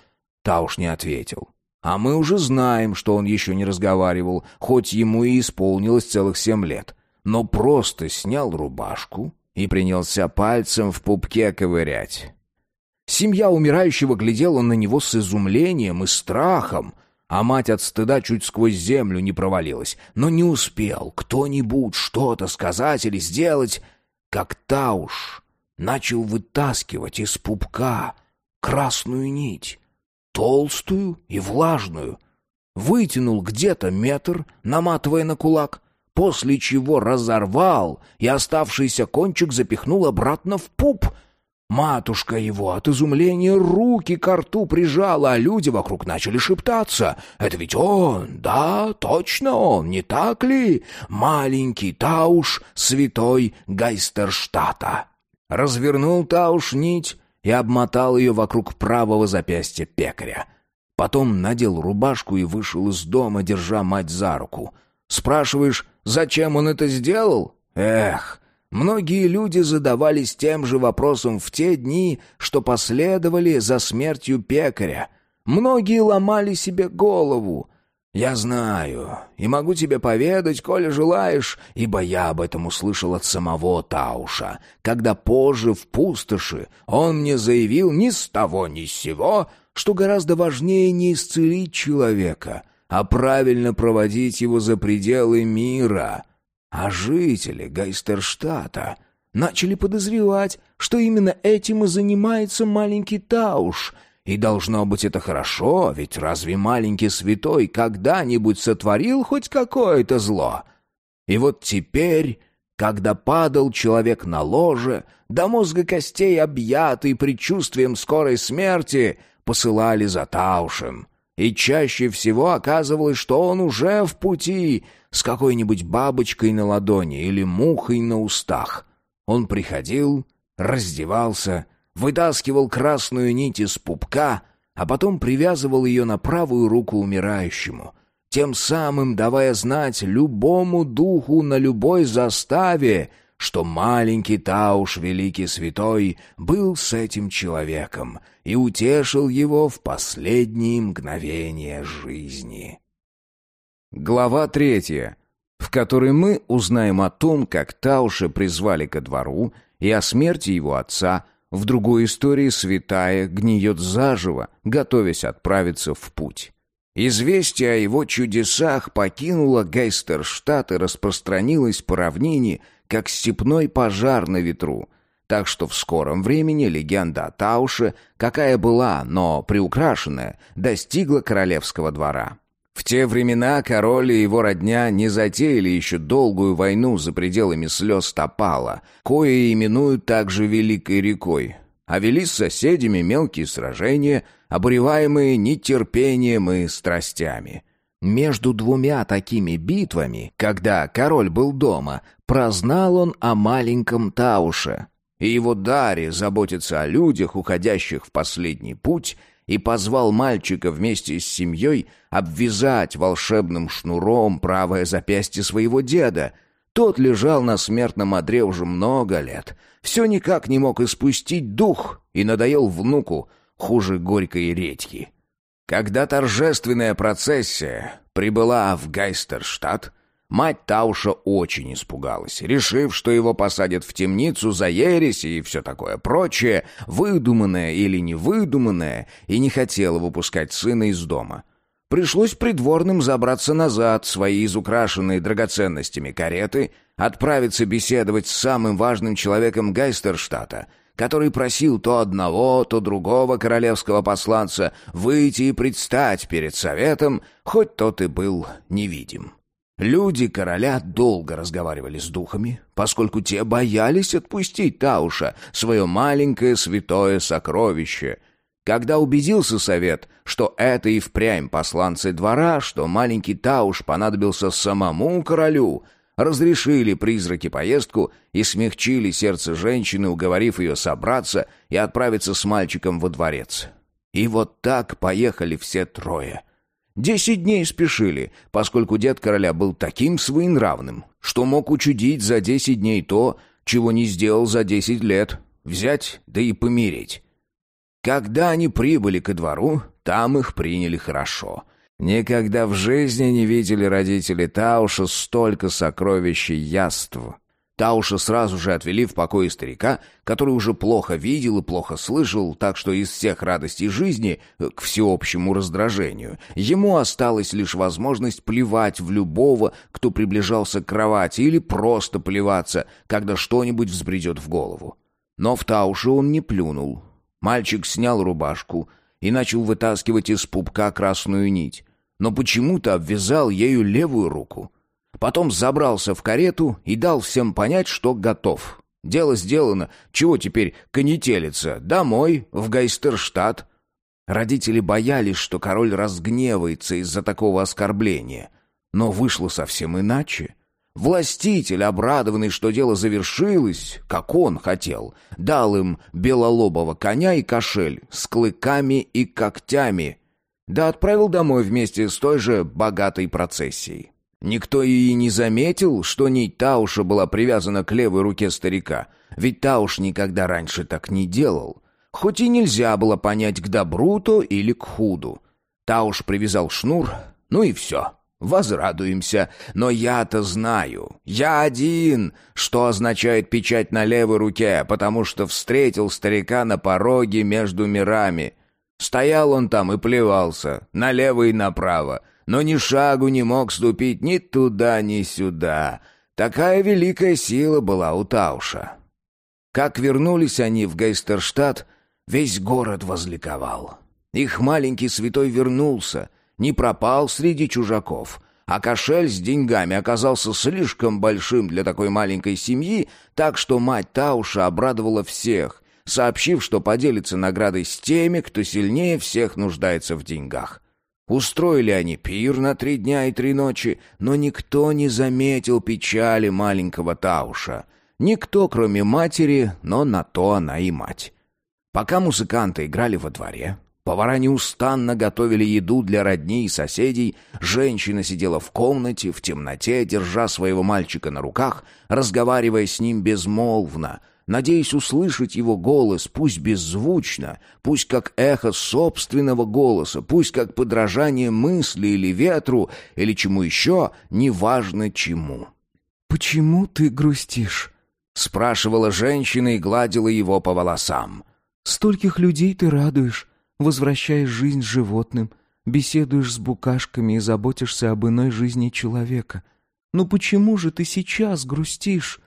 Тауш не ответил. А мы уже знаем, что он еще не разговаривал, хоть ему и исполнилось целых семь лет. Но просто снял рубашку и принялся пальцем в пупке ковырять. Семья умирающего глядела на него с изумлением и страхом, а мать от стыда чуть сквозь землю не провалилась. Но не успел кто-нибудь что-то сказать или сделать, как Тауш начал вытаскивать из пупка красную нить, толстую и влажную. Вытянул где-то метр, наматывая на кулак, после чего разорвал и оставшийся кончик запихнул обратно в пуп — Матушка его от изумления руки к рту прижала, а люди вокруг начали шептаться. «Это ведь он! Да, точно он, не так ли? Маленький Тауш, святой Гайстерштата!» Развернул Тауш нить и обмотал ее вокруг правого запястья пекаря. Потом надел рубашку и вышел из дома, держа мать за руку. «Спрашиваешь, зачем он это сделал? Эх!» Многие люди задавались тем же вопросом в те дни, что последовали за смертью пекаря. Многие ломали себе голову. Я знаю и могу тебе поведать, коли желаешь, ибо я об этом услышал от самого Тауша, когда позже в пустоши он мне заявил ни с того ни с сего, что гораздо важнее не исцелить человека, а правильно проводить его за пределы мира». А жители Гайстерштата начали подозревать, что именно этим и занимается маленький Тауш. И должно быть это хорошо, ведь разве маленький святой когда-нибудь сотворил хоть какое-то зло? И вот теперь, когда падал человек на ложе, до мозга костей объятый предчувствием скорой смерти, посылали за Таушем — и чаще всего оказывалось, что он уже в пути с какой-нибудь бабочкой на ладони или мухой на устах. Он приходил, раздевался, вытаскивал красную нить из пупка, а потом привязывал ее на правую руку умирающему, тем самым давая знать любому духу на любой заставе — что маленький Тауш, великий святой, был с этим человеком и утешил его в последние мгновения жизни. Глава третья, в которой мы узнаем о том, как Тауша призвали ко двору и о смерти его отца. В другой истории святая гниет заживо, готовясь отправиться в путь. Известие о его чудесах покинуло Гейстерштадт и распространилось по равнине, как степной пожар на ветру. Так что в скором времени легенда о Тауше, какая была, но приукрашенная, достигла королевского двора. В те времена король и его родня не затеяли еще долгую войну за пределами слез Топала, кое именуют также Великой рекой, а вели с соседями мелкие сражения, обуреваемые нетерпением и страстями. Между двумя такими битвами, когда король был дома, прознал он о маленьком Тауше, и его даре заботиться о людях, уходящих в последний путь — и позвал мальчика вместе с семьей обвязать волшебным шнуром правое запястье своего деда. Тот лежал на смертном одре уже много лет. Все никак не мог испустить дух и надоел внуку хуже горькой редьки. Когда торжественная процессия прибыла в Гайстерштадт, Мать Тауша очень испугалась, решив, что его посадят в темницу за ересь и все такое прочее, выдуманное или невыдуманное, и не хотела выпускать сына из дома. Пришлось придворным забраться назад свои изукрашенные драгоценностями кареты, отправиться беседовать с самым важным человеком Гайстерштата, который просил то одного, то другого королевского посланца выйти и предстать перед советом, хоть тот и был невидим. Люди короля долго разговаривали с духами, поскольку те боялись отпустить Тауша, свое маленькое святое сокровище. Когда убедился совет, что это и впрямь посланцы двора, что маленький Тауш понадобился самому королю, разрешили призраки поездку и смягчили сердце женщины, уговорив ее собраться и отправиться с мальчиком во дворец. И вот так поехали все трое — Десять дней спешили, поскольку дед короля был таким своенравным, что мог учудить за десять дней то, чего не сделал за десять лет, взять да и помереть. Когда они прибыли ко двору, там их приняли хорошо. Никогда в жизни не видели родители Тауша столько сокровищ и яств. Тауша сразу же отвели в покой старика, который уже плохо видел и плохо слышал, так что из всех радостей жизни, э, к всеобщему раздражению, ему осталась лишь возможность плевать в любого, кто приближался к кровати, или просто плеваться, когда что-нибудь взбредет в голову. Но в Тауша он не плюнул. Мальчик снял рубашку и начал вытаскивать из пупка красную нить, но почему-то обвязал ею левую руку — Потом забрался в карету и дал всем понять, что готов. Дело сделано. Чего теперь конетелиться? Домой, в Гайстерштадт. Родители боялись, что король разгневается из-за такого оскорбления. Но вышло совсем иначе. Властитель, обрадованный, что дело завершилось, как он хотел, дал им белолобого коня и кошель с клыками и когтями, да отправил домой вместе с той же богатой процессией. Никто и не заметил, что нить Тауша была привязана к левой руке старика, ведь Тауш никогда раньше так не делал. Хоть и нельзя было понять, к добру то или к худу. Тауш привязал шнур, ну и все. Возрадуемся, но я-то знаю, я один, что означает печать на левой руке, потому что встретил старика на пороге между мирами. Стоял он там и плевался, налево и направо, но ни шагу не мог ступить ни туда, ни сюда. Такая великая сила была у Тауша. Как вернулись они в Гейстерштадт, весь город возликовал. Их маленький святой вернулся, не пропал среди чужаков, а кошель с деньгами оказался слишком большим для такой маленькой семьи, так что мать Тауша обрадовала всех, сообщив, что поделится наградой с теми, кто сильнее всех нуждается в деньгах. Устроили они пир на три дня и три ночи, но никто не заметил печали маленького Тауша. Никто, кроме матери, но на то она и мать. Пока музыканты играли во дворе, повара неустанно готовили еду для родни и соседей, женщина сидела в комнате, в темноте, держа своего мальчика на руках, разговаривая с ним безмолвно — надеясь услышать его голос, пусть беззвучно, пусть как эхо собственного голоса, пусть как подражание мысли или ветру, или чему еще, неважно чему. «Почему ты грустишь?» спрашивала женщина и гладила его по волосам. «Стольких людей ты радуешь, возвращаешь жизнь животным, беседуешь с букашками и заботишься об иной жизни человека. Но почему же ты сейчас грустишь?»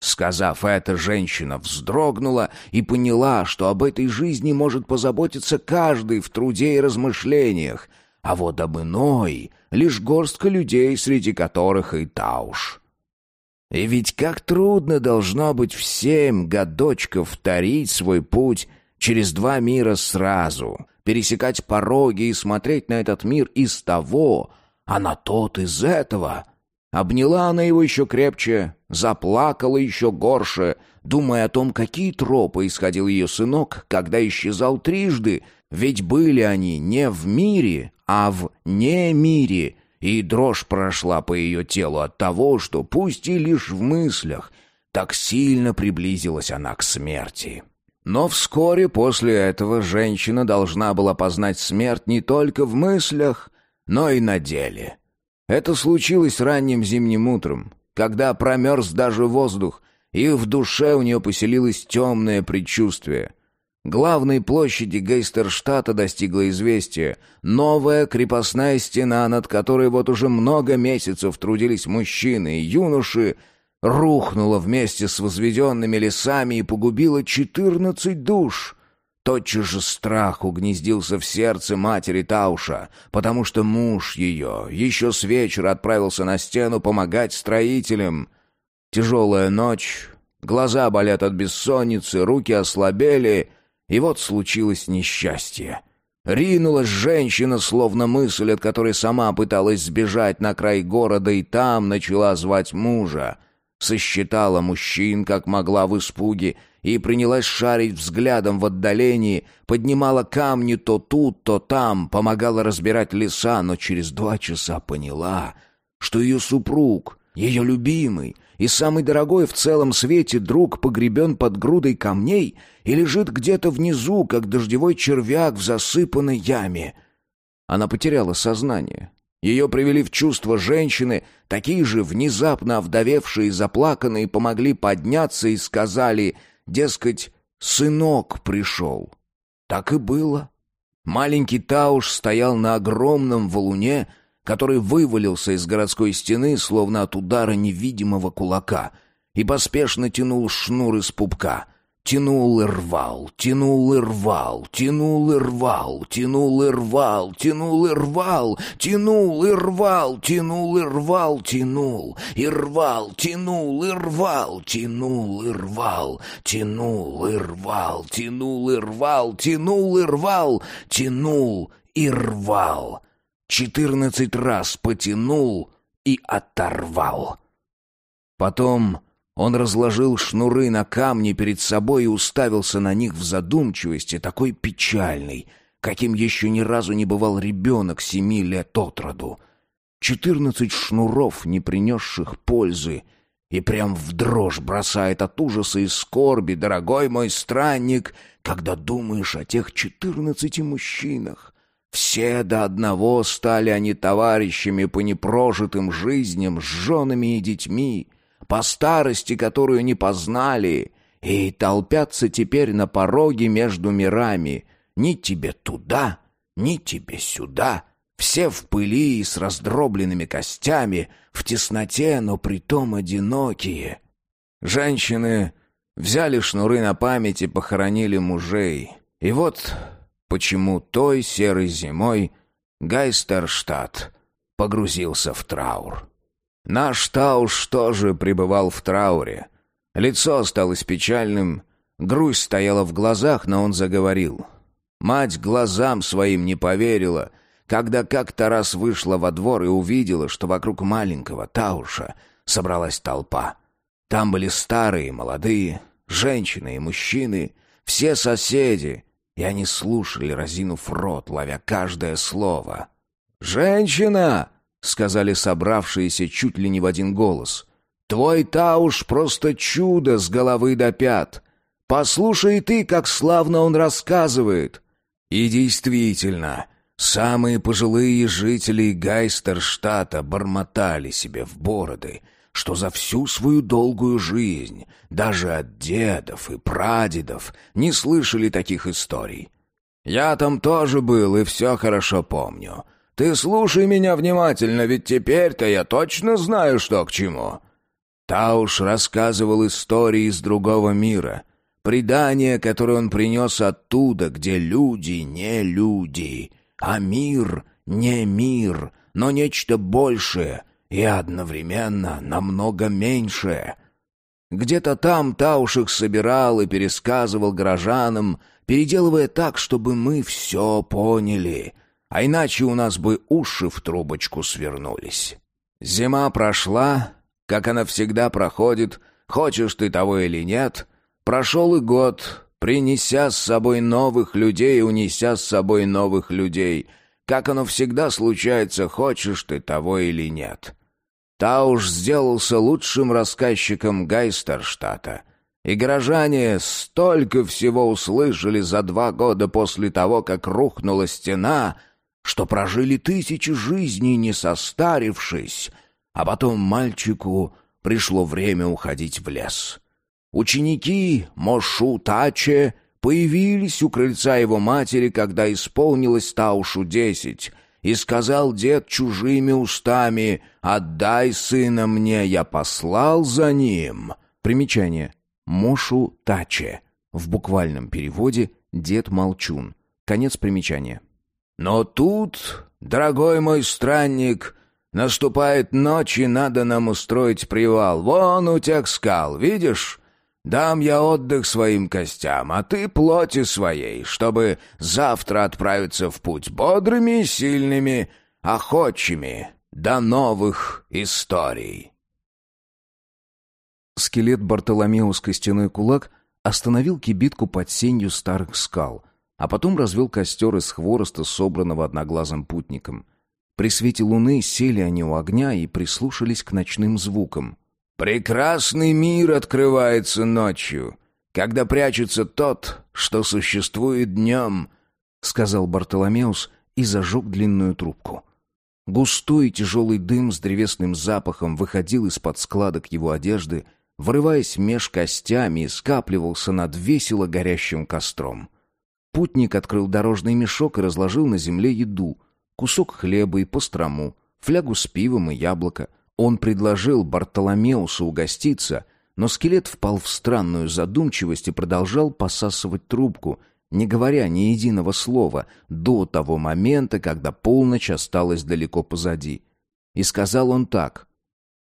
Сказав это, женщина вздрогнула и поняла, что об этой жизни может позаботиться каждый в труде и размышлениях, а вот об иной — лишь горстка людей, среди которых и Тауш. И ведь как трудно должно быть всем годочков вторить свой путь через два мира сразу, пересекать пороги и смотреть на этот мир из того, а на тот из этого. Обняла она его еще крепче, заплакала еще горше, думая о том, какие тропы исходил ее сынок, когда исчезал трижды, ведь были они не в мире, а в не мире, и дрожь прошла по ее телу от того, что пусть и лишь в мыслях, так сильно приблизилась она к смерти. Но вскоре после этого женщина должна была познать смерть не только в мыслях, но и на деле. Это случилось ранним зимним утром, когда промерз даже воздух, и в душе у нее поселилось темное предчувствие. Главной площади Гейстерштата достигло известие. Новая крепостная стена, над которой вот уже много месяцев трудились мужчины и юноши, рухнула вместе с возведенными лесами и погубила четырнадцать душ. Тотчас же страх угнездился в сердце матери Тауша, потому что муж ее еще с вечера отправился на стену помогать строителям. Тяжелая ночь, глаза болят от бессонницы, руки ослабели, и вот случилось несчастье. Ринулась женщина, словно мысль, от которой сама пыталась сбежать на край города, и там начала звать мужа — сосчитала мужчин, как могла в испуге, и принялась шарить взглядом в отдалении, поднимала камни то тут, то там, помогала разбирать леса, но через два часа поняла, что ее супруг, ее любимый и самый дорогой в целом свете друг погребен под грудой камней и лежит где-то внизу, как дождевой червяк в засыпанной яме. Она потеряла сознание, ее привели в чувство женщины, такие же внезапно овдовевшие и заплаканные, помогли подняться и сказали, дескать, «сынок пришел». Так и было. Маленький Тауш стоял на огромном валуне, который вывалился из городской стены, словно от удара невидимого кулака, и поспешно тянул шнур из пупка — Тянул и рвал, тянул и рвал, тянул и рвал, тянул и рвал, тянул и рвал, тянул и рвал, тянул и рвал, тянул и рвал, тянул и рвал, тянул и рвал, тянул и рвал, тянул и рвал, тянул и рвал, тянул и рвал. Четырнадцать раз потянул и оторвал. Потом он разложил шнуры на камне перед собой и уставился на них в задумчивости, такой печальной, каким еще ни разу не бывал ребенок семи лет от роду. Четырнадцать шнуров, не принесших пользы, и прям в дрожь бросает от ужаса и скорби, дорогой мой странник, когда думаешь о тех четырнадцати мужчинах. Все до одного стали они товарищами по непрожитым жизням с женами и детьми — по старости, которую не познали, и толпятся теперь на пороге между мирами. Ни тебе туда, ни тебе сюда. Все в пыли и с раздробленными костями, в тесноте, но притом одинокие. Женщины взяли шнуры на память и похоронили мужей. И вот почему той серой зимой Гайстерштадт погрузился в траур. Наш Тауш тоже пребывал в трауре. Лицо осталось печальным, грусть стояла в глазах, но он заговорил. Мать глазам своим не поверила, когда как-то раз вышла во двор и увидела, что вокруг маленького Тауша собралась толпа. Там были старые и молодые, женщины и мужчины, все соседи, и они слушали, разинув рот, ловя каждое слово. «Женщина!» — сказали собравшиеся чуть ли не в один голос. «Твой Тауш просто чудо с головы до пят. Послушай ты, как славно он рассказывает». И действительно, самые пожилые жители Гайстерштата бормотали себе в бороды, что за всю свою долгую жизнь, даже от дедов и прадедов, не слышали таких историй. Я там тоже был и все хорошо помню. Ты слушай меня внимательно, ведь теперь-то я точно знаю, что к чему. Тауш рассказывал истории из другого мира, предания, которые он принес оттуда, где люди не люди, а мир не мир, но нечто большее и одновременно намного меньшее. Где-то там Тауш их собирал и пересказывал горожанам, переделывая так, чтобы мы все поняли, а иначе у нас бы уши в трубочку свернулись. Зима прошла, как она всегда проходит, хочешь ты того или нет. Прошел и год, принеся с собой новых людей унеся с собой новых людей, как оно всегда случается, хочешь ты того или нет. Тауш сделался лучшим рассказчиком Гайстерштата — и горожане столько всего услышали за два года после того, как рухнула стена, что прожили тысячи жизней, не состарившись, а потом мальчику пришло время уходить в лес. Ученики Мошу Таче появились у крыльца его матери, когда исполнилось Таушу десять, и сказал дед чужими устами «Отдай сына мне, я послал за ним». Примечание. Мошу Таче. В буквальном переводе «дед Молчун». Конец примечания. «Но тут, дорогой мой странник, наступает ночь, и надо нам устроить привал. Вон у тех скал, видишь? Дам я отдых своим костям, а ты плоти своей, чтобы завтра отправиться в путь бодрыми, сильными, охотчими до новых историй». Скелет Бартоломео с костяной кулак остановил кибитку под сенью старых скал, а потом развел костер из хвороста, собранного одноглазым путником. При свете луны сели они у огня и прислушались к ночным звукам. «Прекрасный мир открывается ночью, когда прячется тот, что существует днем», — сказал Бартоломеус и зажег длинную трубку. Густой и тяжелый дым с древесным запахом выходил из-под складок его одежды — врываясь меж костями, скапливался над весело горящим костром. Путник открыл дорожный мешок и разложил на земле еду, кусок хлеба и построму, флягу с пивом и яблоко. Он предложил Бартоломеусу угоститься, но скелет впал в странную задумчивость и продолжал посасывать трубку, не говоря ни единого слова, до того момента, когда полночь осталась далеко позади. И сказал он так —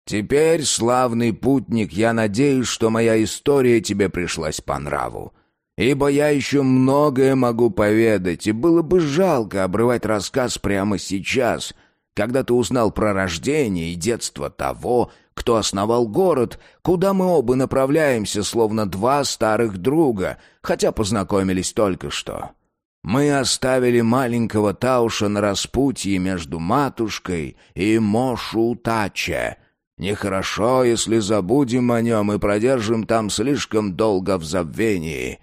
Теперь, славный путник, я надеюсь, что моя история тебе пришлась по нраву. Ибо я еще многое могу поведать, и было бы жалко обрывать рассказ прямо сейчас, когда ты узнал про рождение и детство того, кто основал город, куда мы оба направляемся, словно два старых друга, хотя познакомились только что. Мы оставили маленького Тауша на распутье между матушкой и Мошу Таче — Нехорошо, если забудем о нем и продержим там слишком долго в забвении.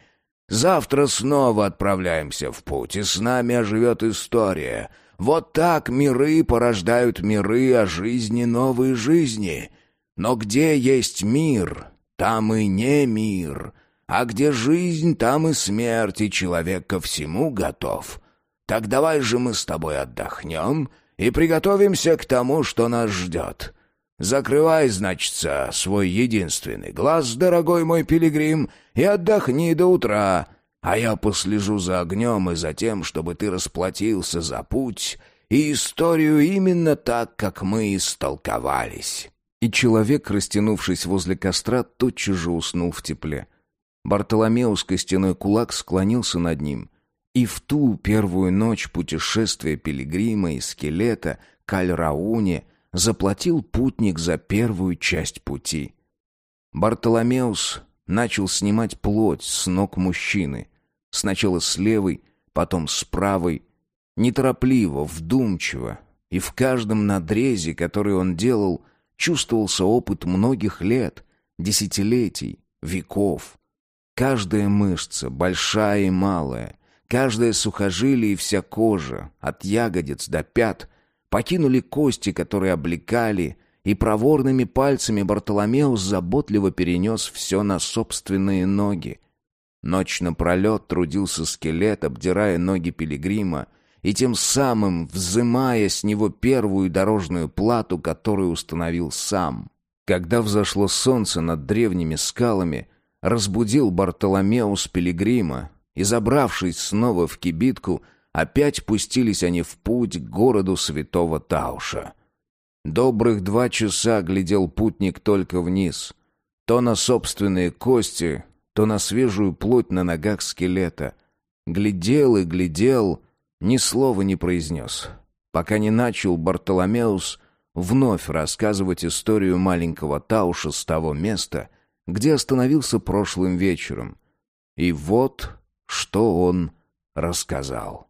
Завтра снова отправляемся в путь, и с нами оживет история. Вот так миры порождают миры, а жизни новые жизни. Но где есть мир, там и не мир. А где жизнь, там и смерть, и человек ко всему готов. Так давай же мы с тобой отдохнем и приготовимся к тому, что нас ждет». Закрывай, значится, свой единственный глаз, дорогой мой пилигрим, и отдохни до утра, а я послежу за огнем и за тем, чтобы ты расплатился за путь и историю именно так, как мы истолковались». И человек, растянувшись возле костра, тотчас же уснул в тепле. Бартоломеус костяной кулак склонился над ним, и в ту первую ночь путешествия пилигрима и скелета к Аль-Рауне — заплатил путник за первую часть пути. Бартоломеус начал снимать плоть с ног мужчины. Сначала с левой, потом с правой. Неторопливо, вдумчиво. И в каждом надрезе, который он делал, чувствовался опыт многих лет, десятилетий, веков. Каждая мышца, большая и малая, каждое сухожилие и вся кожа, от ягодиц до пят, покинули кости, которые облекали и проворными пальцами Бартоломеус заботливо перенес все на собственные ноги. Ночь напролет трудился скелет, обдирая ноги пилигрима, и тем самым взымая с него первую дорожную плату, которую установил сам. Когда взошло солнце над древними скалами, разбудил Бартоломеус пилигрима, и, забравшись снова в кибитку, опять пустились они в путь к городу святого Тауша. Добрых два часа глядел путник только вниз, то на собственные кости, то на свежую плоть на ногах скелета. Глядел и глядел, ни слова не произнес, пока не начал Бартоломеус вновь рассказывать историю маленького Тауша с того места, где остановился прошлым вечером. И вот что он рассказал.